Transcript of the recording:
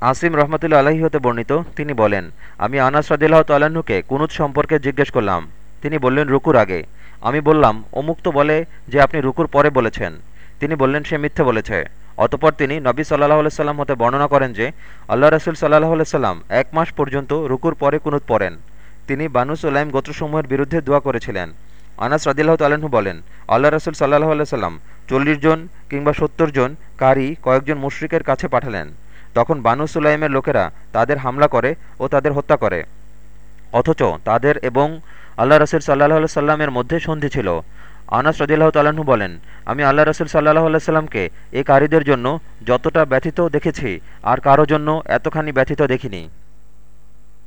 আসিম রহমতুল্লা আলাহি হতে বর্ণিত, তিনি বলেন, আমি আনাস রাদিল্লাহ তাল্লাহ্নকে কুনুত সম্পর্কে জিজ্ঞেস করলাম। তিনি বললেন, রুকুর আগে। আমি বললাম, অমুক তো বলে যে আপনি রুকুর পরে বলেছেন। তিনি বললেন, সে মিথ্যে বলেছে। অতপর তিনি নবী সাল্লাহ সাল্লাম হতে বর্ণনা করেন যে, আল্লাহ রসুল সাল্লাহ সাল্লাম এক মাস পর্যন্ত রুকুর পরে কুনুত পড়েন। তিনি বানু সোলাইম গোত্রসমূহের বিরুদ্ধে দোয়া করেছিলেন। আনাস রাদিল্লাহ তাল্লাহ্ন বলেন, আল্লাহ রসুল সাল্লাহ সাল্লাম চল্লিশ জন কিংবা সত্তর জন কারি কয়েকজন মুশরিকের কাছে পাঠালেন। তখন বানু সুলাইমের লোকেরা তাদের হামলা করে ও তাদের হত্যা করে। অথচ তাদের এবং আল্লাহ রসুল সাল্লাহ সাল্লামের মধ্যে সন্ধি ছিল। আনাস রদিল্লাহ তাল্লাহ্ন বলেন, আমি আল্লাহ রসুল সাল্লাহ আল্লাহ সাল্লামকে এই কারীদের জন্য যতটা ব্যথিত দেখেছি, আর কারও জন্য এতখানি ব্যথিত দেখিনি।